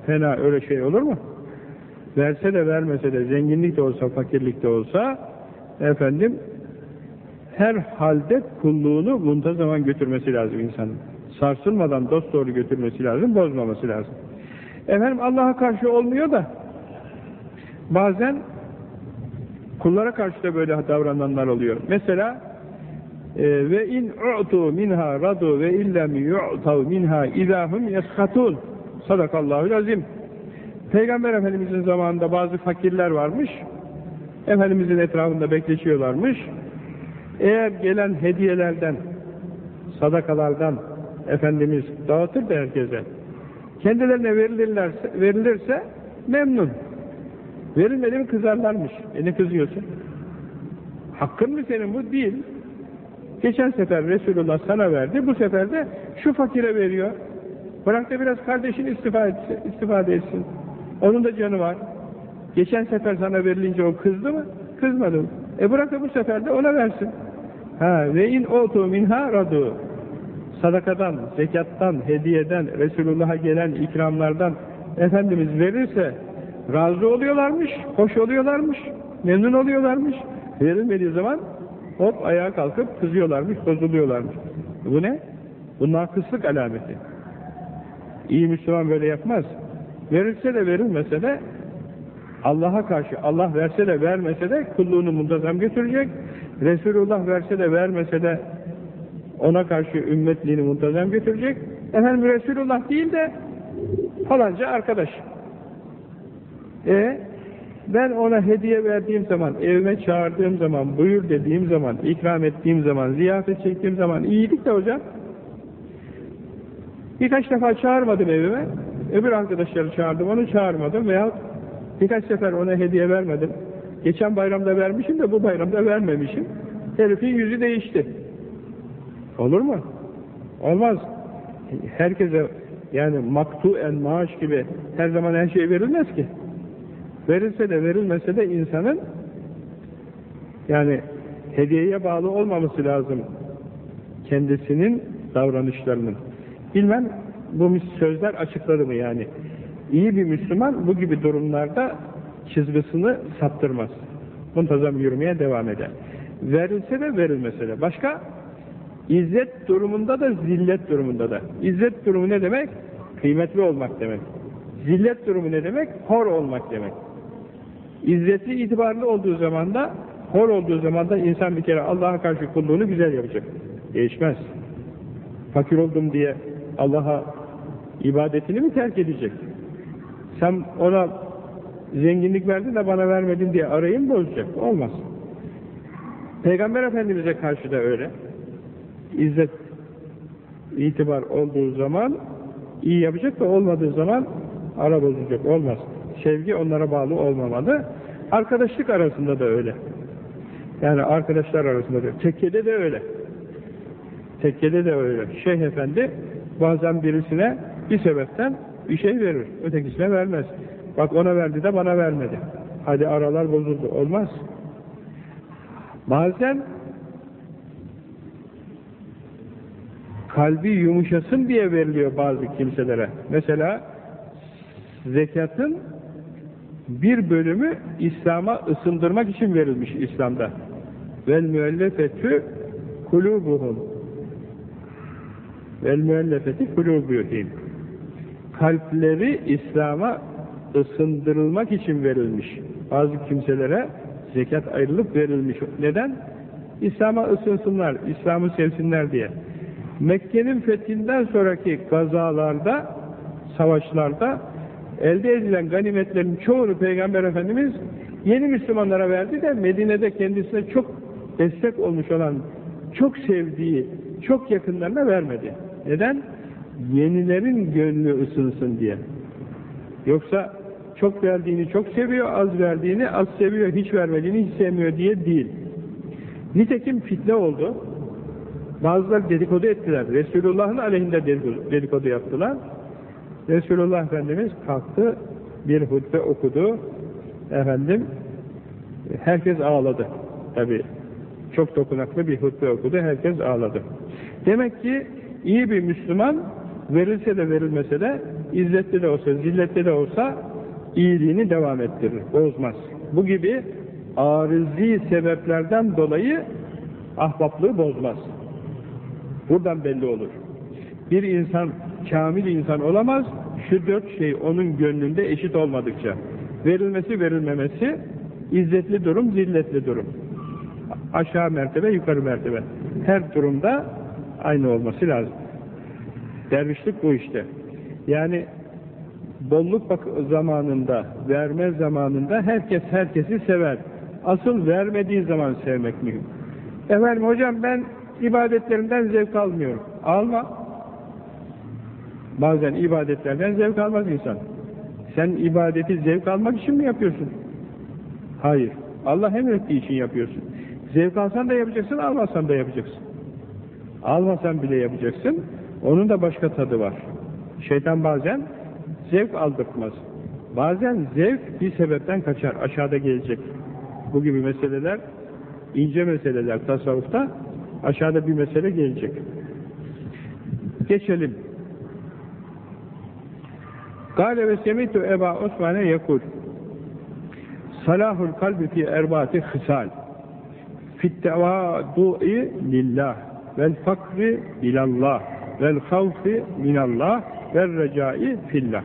fena öyle şey olur mu? verse de vermese de zenginlik de olsa fakirlik de olsa efendim her halde kulluğunu muntazaman götürmesi lazım insanın. Sarsılmadan dost götürmesi lazım, bozmaması lazım. Efendim Allah'a karşı olmuyor da bazen kullara karşı da böyle davrananlar oluyor. Mesela e, ve in u'tu minha radu ve illem yu'tav minha idahum yeskatun sadakallahu azim Peygamber Efendimizin zamanında bazı fakirler varmış. Efendimizin etrafında bekleşiyorlarmış. Eğer gelen hediyelerden, sadakalardan Efendimiz dağıtır da herkese. Kendilerine verilirlerse, verilirse memnun. Verilmedi mi kızarlarmış. E ne kızıyorsun? Hakkın mı senin bu? Değil. Geçen sefer Resulullah sana verdi, bu sefer de şu fakire veriyor. Bırak da biraz kardeşin istifade etsin. Onun da canı var. Geçen sefer sana verilince o kızdı mı? Kızmadı. E bırak da bu sefer de ona versin. Ha ve in otu minha radu. Sadakadan, zekattan, hediyeden, Resulullah'a gelen ikramlardan Efendimiz verirse razı oluyorlarmış, hoş oluyorlarmış, memnun oluyorlarmış. Verilmediği zaman hop ayağa kalkıp kızıyorlarmış, bozuluyorlarmış. Bu ne? Bu nakıslık alameti. İyi Müslüman böyle yapmaz. Verilse de verilmese de Allah'a karşı Allah verse de vermese de kulluğunu muntazam götürecek. Resulullah verse de vermese de ona karşı ümmetliğini muntazam götürecek. Efendim Resulullah değil de falanca arkadaş. E ben ona hediye verdiğim zaman, evime çağırdığım zaman, buyur dediğim zaman, ikram ettiğim zaman, ziyafet çektiğim zaman iyilik de hocam. Birkaç defa çağırmadım evime, öbür arkadaşları çağırdım, onu çağırmadım veya birkaç sefer ona hediye vermedim. Geçen bayramda vermişim de bu bayramda vermemişim. Herifin yüzü değişti. Olur mu? Olmaz. Herkese yani maktu en maaş gibi her zaman her şey verilmez ki. Verilse de verilmese de insanın yani hediyeye bağlı olmaması lazım kendisinin davranışlarının. Bilmem bu sözler açıkladı mı yani. İyi bir Müslüman bu gibi durumlarda çizgisini saptırmaz. Muntazam yürümeye devam eder. Verilse de verilmese de. Başka? İzzet durumunda da zillet durumunda da. İzzet durumu ne demek? Kıymetli olmak demek. Zillet durumu ne demek? Hor olmak demek. İzzeti itibarlı olduğu zaman da hor olduğu zaman da insan bir kere Allah'a karşı kulluğunu güzel yapacak. Değişmez. Fakir oldum diye Allah'a ibadetini mi terk edecek? Sen ona zenginlik verdin de bana vermedin diye arayın bozacak. Olmaz. Peygamber Efendimiz'e karşı da öyle. İzzet, itibar olduğu zaman iyi yapacak da olmadığı zaman ara bozacak. Olmaz. Sevgi onlara bağlı olmamalı. Arkadaşlık arasında da öyle. Yani arkadaşlar arasında da. Tekkede de öyle. Tekkede de öyle. Şeyh Efendi bazen birisine bir sebepten bir şey verir. Ötekisine vermez. Bak ona verdi de bana vermedi. Hadi aralar bozuldu. Olmaz. Bazen kalbi yumuşasın diye veriliyor bazı kimselere. Mesela zekatın bir bölümü İslam'a ısındırmak için verilmiş İslam'da. Vel müellefetü kulubuhum vel müellefeti kulubuhum kalpleri İslam'a ısındırılmak için verilmiş. Bazı kimselere zekat ayrılıp verilmiş. Neden? İslam'a ısınsınlar, İslam'ı sevsinler diye. Mekke'nin fethinden sonraki gazalarda, savaşlarda elde edilen ganimetlerin çoğunu Peygamber Efendimiz yeni Müslümanlara verdi de Medine'de kendisine çok destek olmuş olan, çok sevdiği, çok yakınlarına vermedi. Neden? Yenilerin gönlü ısınsın diye. Yoksa çok verdiğini çok seviyor, az verdiğini az seviyor, hiç vermediğini hiç sevmiyor diye değil. Nitekim fitne oldu. Bazıları dedikodu ettiler. Resulullah'ın aleyhinde dedikodu, yaptılar. Resulullah Efendimiz kalktı, bir hutbe okudu. Efendim, herkes ağladı. Tabi çok dokunaklı bir hutbe okudu, herkes ağladı. Demek ki iyi bir Müslüman verilse de verilmese de izzetli de olsa, zilletli de olsa iyiliğini devam ettirir, bozmaz. Bu gibi arızi sebeplerden dolayı ahbaplığı bozmaz. Buradan belli olur. Bir insan kamil insan olamaz, şu dört şey onun gönlünde eşit olmadıkça. Verilmesi verilmemesi, izzetli durum, zilletli durum. Aşağı mertebe, yukarı mertebe. Her durumda aynı olması lazım. Dervişlik bu işte. Yani bolluk zamanında, verme zamanında herkes herkesi sever. Asıl vermediği zaman sevmek mühim. Efendim hocam ben ibadetlerimden zevk almıyorum. Alma. Bazen ibadetlerden zevk almaz insan. Sen ibadeti zevk almak için mi yapıyorsun? Hayır. Allah emrettiği için yapıyorsun. Zevk alsan da yapacaksın, almasan da yapacaksın. Almasan bile yapacaksın. Onun da başka tadı var. Şeytan bazen zevk aldırtmaz. Bazen zevk bir sebepten kaçar. Aşağıda gelecek. Bu gibi meseleler, ince meseleler tasavvufta aşağıda bir mesele gelecek. Geçelim. Gale ve semitu Eba Osman'e yakul Salahul kalbi fi erbati hısal fittevadu'i lillah vel fakri ilallah vel havfi minallah vel recai fillah.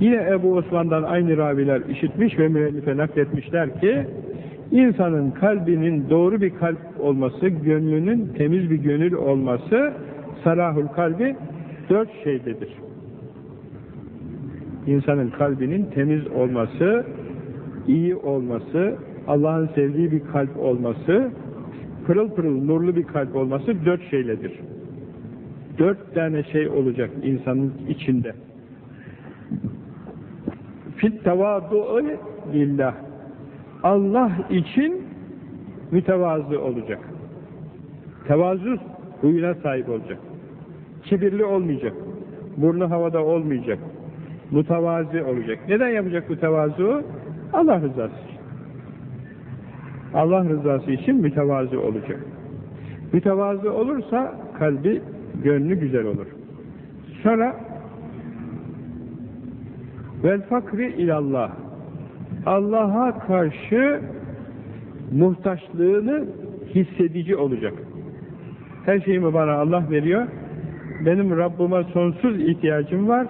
Yine Ebu Osman'dan aynı raviler işitmiş ve müellife nakletmişler ki insanın kalbinin doğru bir kalp olması, gönlünün temiz bir gönül olması salahul kalbi dört şeydedir. İnsanın kalbinin temiz olması, iyi olması, Allah'ın sevdiği bir kalp olması, pırıl pırıl nurlu bir kalp olması dört şeyledir. Dört tane şey olacak insanın içinde. Fit tevadu'u lillah. Allah için mütevazı olacak. Tevazu huyuna sahip olacak. Kibirli olmayacak. Burnu havada olmayacak. Mutavazi olacak. Neden yapacak bu tevazu? Allah rızası için. Allah rızası için mütevazı olacak. Mütevazı olursa kalbi, gönlü güzel olur. Sonra vel fakri ilallah Allah'a karşı muhtaçlığını hissedici olacak. Her şeyimi bana Allah veriyor. Benim Rabbime sonsuz ihtiyacım var.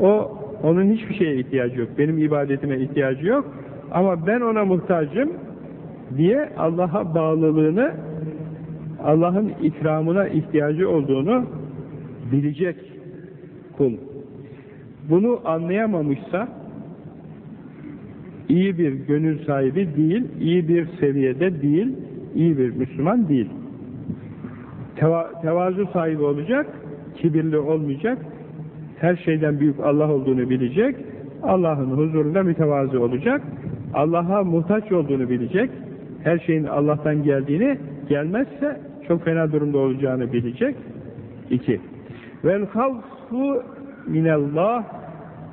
O onun hiçbir şeye ihtiyacı yok. Benim ibadetime ihtiyacı yok. Ama ben ona muhtacım diye Allah'a bağlılığını Allah'ın ikramına ihtiyacı olduğunu bilecek kul. Bunu anlayamamışsa iyi bir gönül sahibi değil, iyi bir seviyede değil, iyi bir Müslüman değil. Teva tevazu sahibi olacak, kibirli olmayacak, her şeyden büyük Allah olduğunu bilecek, Allah'ın huzurunda mütevazı olacak, Allah'a muhtaç olduğunu bilecek, her şeyin Allah'tan geldiğini, gelmezse çok fena durumda olacağını bilecek. İki. Vel havfu minallah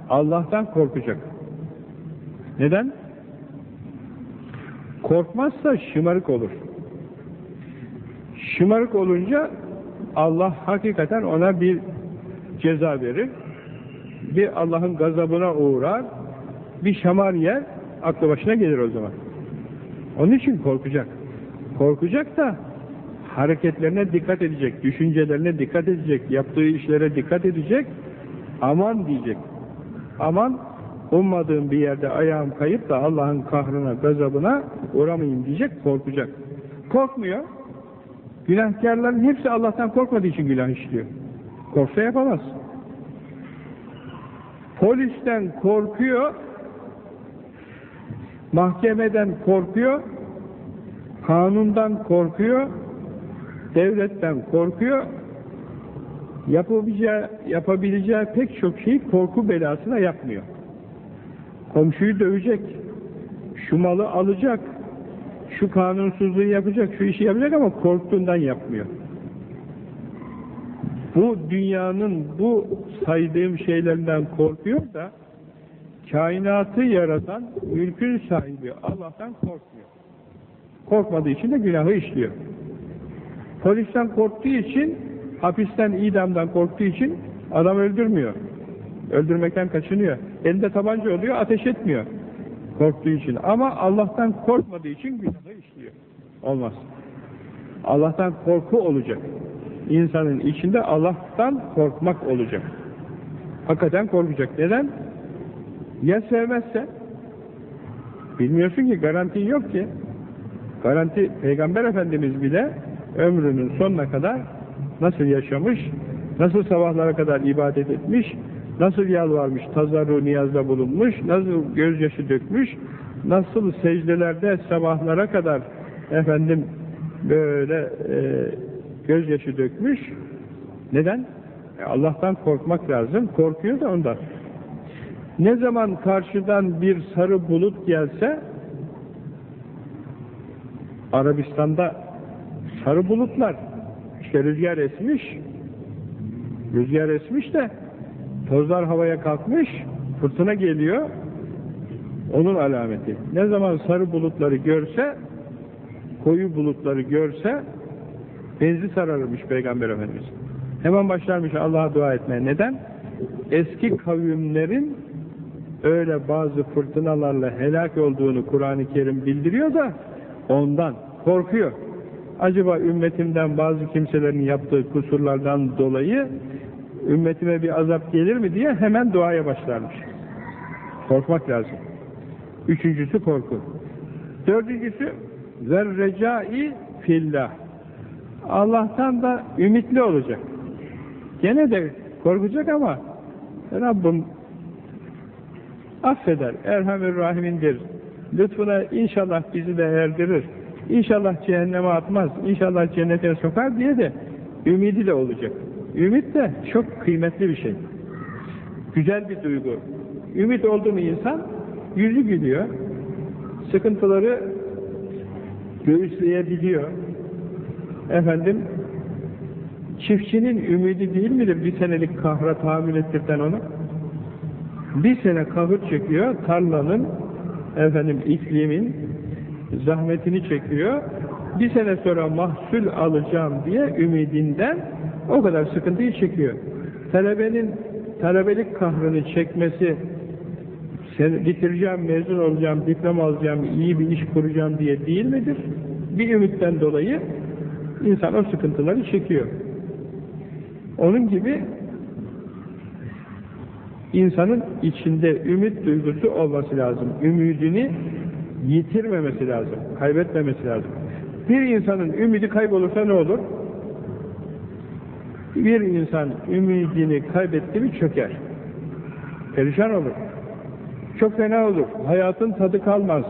Allah'tan korkacak. Neden? Korkmazsa şımarık olur. Şımarık olunca Allah hakikaten ona bir ceza verir. Bir Allah'ın gazabına uğrar, bir şamar yer, aklı başına gelir o zaman. Onun için korkacak. Korkacak da hareketlerine dikkat edecek, düşüncelerine dikkat edecek, yaptığı işlere dikkat edecek, aman diyecek. Aman ummadığım bir yerde ayağım kayıp da Allah'ın kahrına, gazabına uğramayayım diyecek, korkacak. Korkmuyor. Günahkarların hepsi Allah'tan korkmadığı için günah işliyor. Korksa yapamaz. Polisten korkuyor, mahkemeden korkuyor, kanundan korkuyor, devletten korkuyor, yapabileceği, yapabileceği pek çok şeyi korku belasına yapmıyor. Komşuyu dövecek, şu malı alacak, şu kanunsuzluğu yapacak, şu işi yapacak ama korktuğundan yapmıyor. Bu dünyanın bu saydığım şeylerinden korkuyor da kainatı yaratan mülkün sahibi Allah'tan korkmuyor. Korkmadığı için de günahı işliyor. Polisten korktuğu için, hapisten, idamdan korktuğu için adam öldürmüyor. Öldürmekten kaçınıyor. Elinde tabanca oluyor, ateş etmiyor. Korktuğu için. Ama Allah'tan korkmadığı için günahı işliyor. Olmaz. Allah'tan korku olacak. İnsanın içinde Allah'tan korkmak olacak. Hakikaten korkacak. Neden? Ya sevmezse? Bilmiyorsun ki, garantin yok ki. Garanti, Peygamber Efendimiz bile ömrünün sonuna kadar nasıl yaşamış, nasıl sabahlara kadar ibadet etmiş, nasıl yalvarmış, tazarru niyazda bulunmuş, nasıl gözyaşı dökmüş, nasıl secdelerde sabahlara kadar efendim böyle e, gözyaşı dökmüş. Neden? E Allah'tan korkmak lazım. Korkuyor da ondan. Ne zaman karşıdan bir sarı bulut gelse Arabistan'da sarı bulutlar işte rüzgar esmiş rüzgar esmiş de tozlar havaya kalkmış fırtına geliyor onun alameti. Ne zaman sarı bulutları görse koyu bulutları görse benzi sararmış Peygamber Efendimiz. Hemen başlarmış Allah'a dua etmeye. Neden? Eski kavimlerin öyle bazı fırtınalarla helak olduğunu Kur'an-ı Kerim bildiriyor da Ondan korkuyor. Acaba ümmetimden bazı kimselerin yaptığı kusurlardan dolayı ümmetime bir azap gelir mi diye hemen duaya başlarmış. Korkmak lazım. Üçüncüsü korku. Dördüncüsü zerrecai fillah. Allah'tan da ümitli olacak. Gene de korkacak ama Rabbim affeder. Erhamür Rahim'indir. Lütfuna inşallah bizi de erdirir. İnşallah cehenneme atmaz. İnşallah cennete sokar diye de ümidi de olacak. Ümit de çok kıymetli bir şey. Güzel bir duygu. Ümit oldu mu insan yüzü gülüyor. Sıkıntıları göğüsleyebiliyor. Efendim çiftçinin ümidi değil midir bir senelik kahra tahammül ettirten onu? Bir sene kahır çekiyor, tarlanın efendim iklimin zahmetini çekiyor. Bir sene sonra mahsul alacağım diye ümidinden o kadar sıkıntıyı çekiyor. Talebenin talebelik kahrını çekmesi sen bitireceğim, mezun olacağım, diploma alacağım, iyi bir iş kuracağım diye değil midir? Bir ümitten dolayı insan o sıkıntıları çekiyor. Onun gibi insanın içinde ümit duygusu olması lazım. Ümidini yitirmemesi lazım, kaybetmemesi lazım. Bir insanın ümidi kaybolursa ne olur? Bir insan ümidini kaybetti mi çöker. Perişan olur. Çok fena olur. Hayatın tadı kalmaz.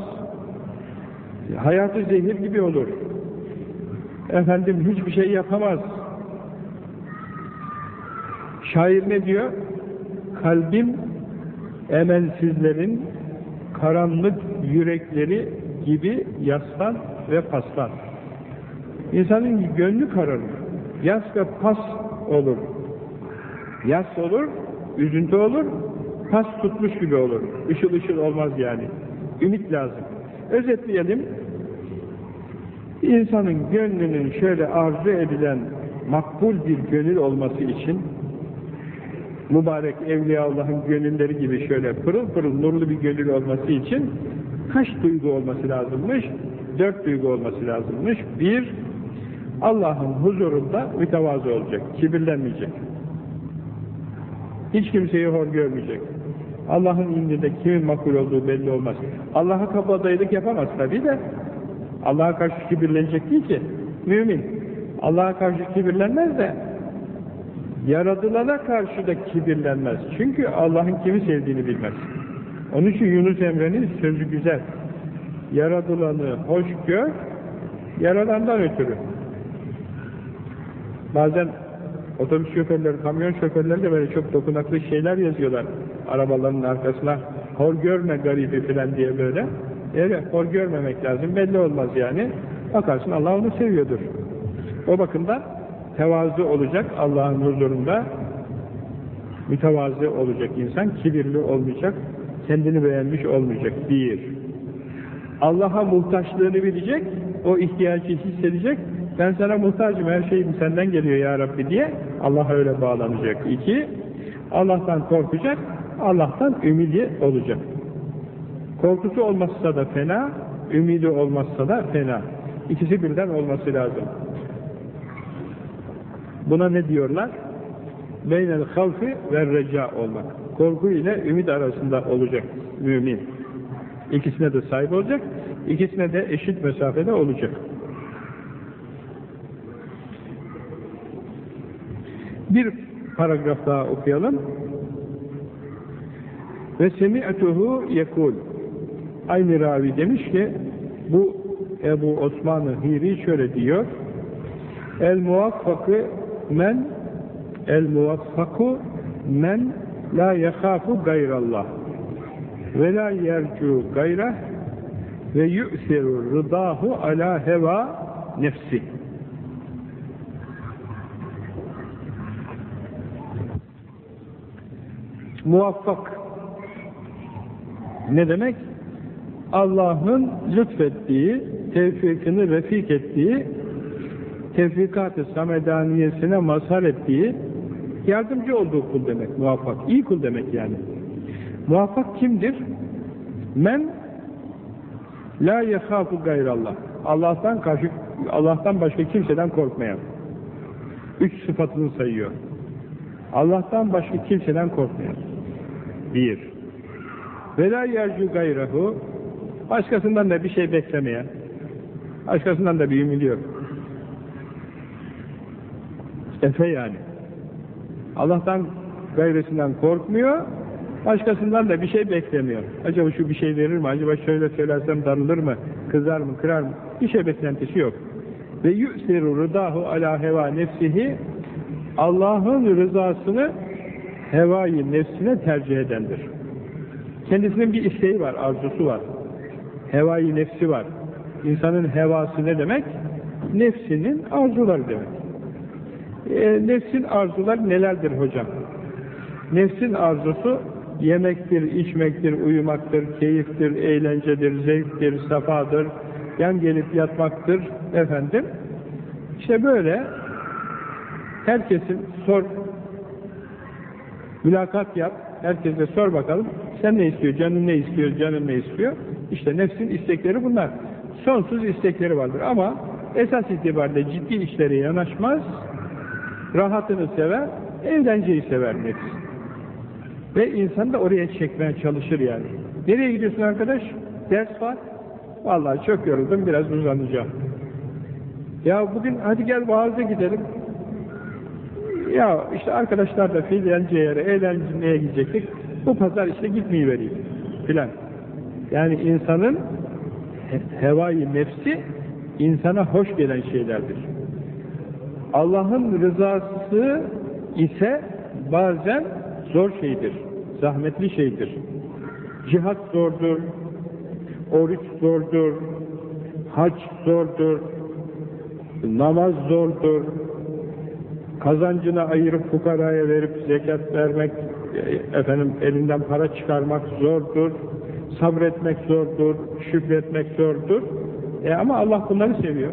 Hayatı zehir gibi olur. Efendim hiçbir şey yapamaz. Şair ne diyor? Kalbim emelsizlerin karanlık yürekleri gibi yaslan ve paslan. İnsanın gönlü kararır. Yas ve pas olur. Yas olur, üzüntü olur, pas tutmuş gibi olur. Işıl ışıl olmaz yani. Ümit lazım. Özetleyelim. İnsanın gönlünün şöyle arzu edilen makbul bir gönül olması için mübarek Evliya Allah'ın gönülleri gibi şöyle pırıl pırıl nurlu bir gönül olması için kaç duygu olması lazımmış? Dört duygu olması lazımmış. Bir, Allah'ın huzurunda mütevazı olacak, kibirlenmeyecek. Hiç kimseyi hor görmeyecek. Allah'ın indinde kimin makul olduğu belli olmaz. Allah'a kabadayılık yapamaz tabi de Allah'a karşı kibirlenecek değil ki. Mümin. Allah'a karşı kibirlenmez de yaradılana karşı da kibirlenmez. Çünkü Allah'ın kimi sevdiğini bilmez. Onun için Yunus Emre'nin sözü güzel. Yaradılanı hoş gör, yaradandan ötürü. Bazen otobüs şoförleri, kamyon şoförleri de böyle çok dokunaklı şeyler yazıyorlar arabaların arkasına. Hor görme garibi filan diye böyle. Evet, hor görmemek lazım. Belli olmaz yani. Bakarsın Allah onu seviyordur. O bakımdan tevazu olacak Allah'ın huzurunda. Mütevazı olacak insan. Kibirli olmayacak. Kendini beğenmiş olmayacak. Bir. Allah'a muhtaçlığını bilecek. O ihtiyacı hissedecek. Ben sana muhtacım, her şeyim senden geliyor ya Rabbi diye Allah'a öyle bağlanacak. İki, Allah'tan korkacak, Allah'tan ümidi olacak. Korkusu olmazsa da fena, ümidi olmazsa da fena. İkisi birden olması lazım. Buna ne diyorlar? Beynel havfi ve reca olmak. Korku ile ümit arasında olacak mümin. İkisine de sahip olacak, ikisine de eşit mesafede olacak. Bir paragraf daha okuyalım. Ve semi'tuhu yekul. Aynı ravi demiş ki bu Ebu Osman-ı Hiri şöyle diyor. El muvaffakı men el muvaffaku men la yekhafu gayrallah ve la yercu gayrah ve yu'siru rıdahu ala heva nefsi. Muvaffak ne demek? Allah'ın lütfettiği, tevfikini refik ettiği, tevfikat-ı samedaniyesine mazhar ettiği, yardımcı olduğu kul demek, muvaffak. İyi kul demek yani. Muvaffak kimdir? Men la yekhafu gayrallah. Allah'tan karşı Allah'tan başka kimseden korkmayan. Üç sıfatını sayıyor. Allah'tan başka kimseden korkmayan. Bir. Ve la yercu gayrahu başkasından da bir şey beklemeyen. Başkasından da bir ümidi. Efe yani. Allah'tan gayresinden korkmuyor, başkasından da bir şey beklemiyor. Acaba şu bir şey verir mi? Acaba şöyle söylersem darılır mı? Kızar mı? Kırar mı? Bir şey beklentisi yok. Ve yu'siru rıdahu ala heva nefsihi Allah'ın rızasını hevayı nefsine tercih edendir. Kendisinin bir isteği var, arzusu var. Hevayı nefsi var. İnsanın hevası ne demek? Nefsinin arzuları demek. E, nefsin arzular nelerdir hocam? Nefsin arzusu yemektir, içmektir, uyumaktır, keyiftir, eğlencedir, zevktir, safadır, yan gelip yatmaktır efendim. İşte böyle herkesin sor, mülakat yap, herkese sor bakalım, sen ne istiyor, canın ne istiyor, canın ne istiyor? İşte nefsin istekleri bunlar. Sonsuz istekleri vardır ama esas itibariyle ciddi işlere yanaşmaz, rahatını sever, eğlenceyi sever nefs. Ve insan da oraya çekmeye çalışır yani. Nereye gidiyorsun arkadaş? Ders var. Vallahi çok yoruldum, biraz uzanacağım. Ya bugün hadi gel vaaza gidelim. Ya işte arkadaşlar da filanca yere, eğlenceye gidecektik. Bu pazar işte gitmeyi vereyim. Filan. Yani insanın hevai nefsi insana hoş gelen şeylerdir. Allah'ın rızası ise bazen zor şeydir, zahmetli şeydir. Cihat zordur, oruç zordur, hac zordur, namaz zordur, kazancını ayırıp fukaraya verip zekat vermek, efendim elinden para çıkarmak zordur, sabretmek zordur, şükretmek zordur. E ama Allah bunları seviyor.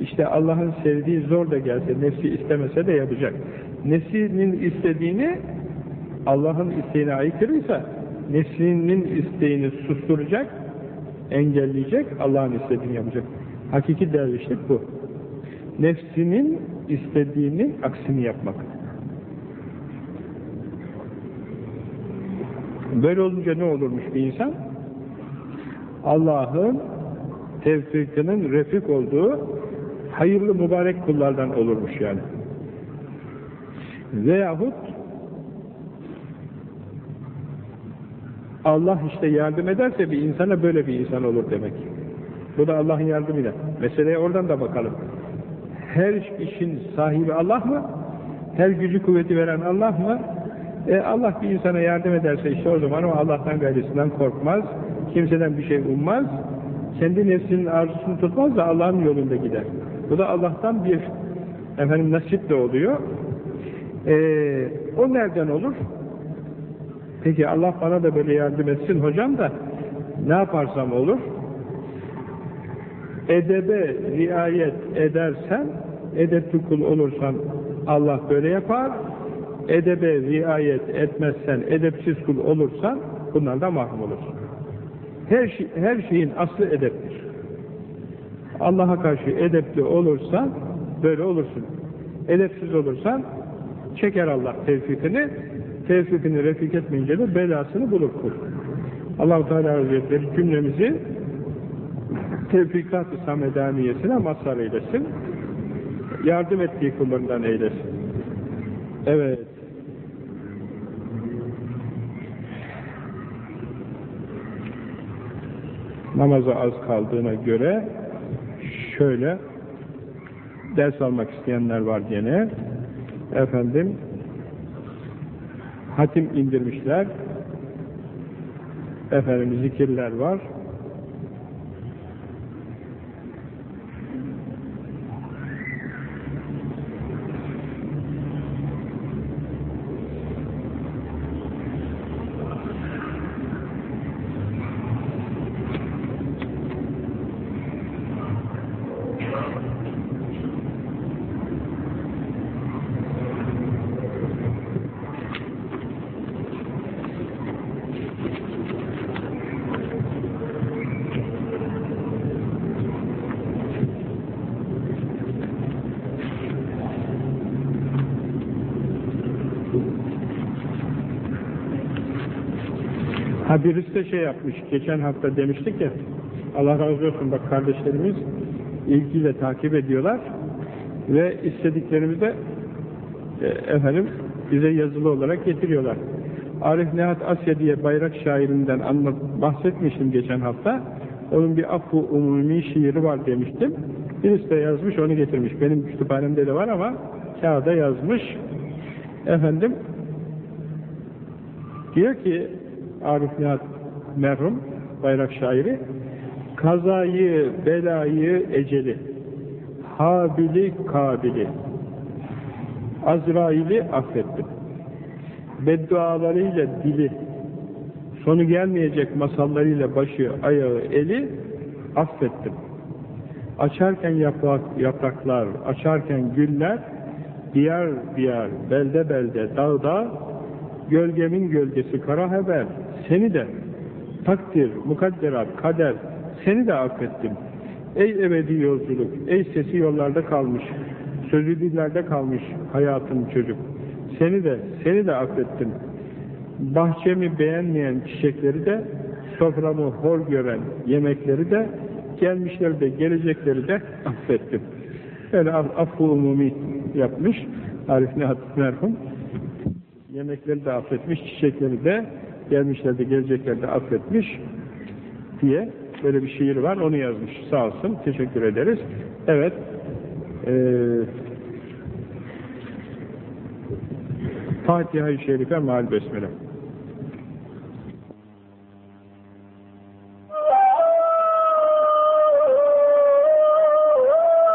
İşte Allah'ın sevdiği zor da gelse, nefsi istemese de yapacak. Nefsinin istediğini Allah'ın isteğine aykırıysa nefsinin isteğini susturacak, engelleyecek, Allah'ın istediğini yapacak. Hakiki dervişlik bu. Nefsinin istediğinin aksini yapmak. Böyle olunca ne olurmuş bir insan? Allah'ın tevfikinin refik olduğu hayırlı mübarek kullardan olurmuş yani. Veyahut Allah işte yardım ederse bir insana böyle bir insan olur demek. Bu da Allah'ın yardımıyla. Meseleye oradan da bakalım. Her işin sahibi Allah mı? Her gücü kuvveti veren Allah mı? E Allah bir insana yardım ederse işte o zaman o Allah'tan gayrisinden korkmaz. Kimseden bir şey ummaz. Kendi nefsinin arzusunu tutmaz da Allah'ın yolunda gider. Bu da Allah'tan bir efendim nasip de oluyor. Ee, o nereden olur? Peki Allah bana da böyle yardım etsin hocam da ne yaparsam olur? Edebe riayet edersen, edepli kul olursan Allah böyle yapar. Edebe riayet etmezsen, edepsiz kul olursan bunlardan mahrum olursun. Her, şey, her şeyin aslı edeptir. Allah'a karşı edepli olursan böyle olursun. Edepsiz olursan çeker Allah tevfikini, tevfikini refik etmeyince de belasını bulur kul. allah Teala Hazretleri cümlemizi tevfikat-ı samedaniyesine mazhar eylesin. Yardım ettiği kullarından eylesin. Evet. Namaza az kaldığına göre şöyle ders almak isteyenler var gene. Efendim hatim indirmişler. Efendim zikirler var. Birisi de şey yapmış, geçen hafta demiştik ya, Allah razı olsun bak kardeşlerimiz ilgiyle takip ediyorlar ve istediklerimizi de e, efendim bize yazılı olarak getiriyorlar. Arif Nihat Asya diye bayrak şairinden anlat, bahsetmiştim geçen hafta. Onun bir affu umumi şiiri var demiştim. Birisi de yazmış onu getirmiş. Benim kütüphanemde de var ama kağıda yazmış. Efendim diyor ki Arif Nihat merhum bayrak şairi kazayı, belayı, eceli Habili, Kabili Azrail'i affettim. Beddualarıyla dili, sonu gelmeyecek masallarıyla başı, ayağı, eli affettim. Açarken yaprak, yapraklar, açarken güller, diyar diyar, belde belde, dağda, gölgemin gölgesi kara haber, seni de, takdir, mukadderat, kader, seni de affettim. Ey ebedi yolculuk, ey sesi yollarda kalmış, sözü dillerde kalmış hayatım çocuk. Seni de, seni de affettim. Bahçemi beğenmeyen çiçekleri de, soframı hor gören yemekleri de, gelmişleri de, gelecekleri de affettim. Böyle af affı umumi yapmış Arif Nihat merhum. Yemekleri de affetmiş, çiçekleri de, gelmişler de, gelecekleri de affetmiş diye böyle bir şiir var, onu yazmış. Sağ olsun, teşekkür ederiz. Evet, ee, Fatiha-i Şerife mal besmele.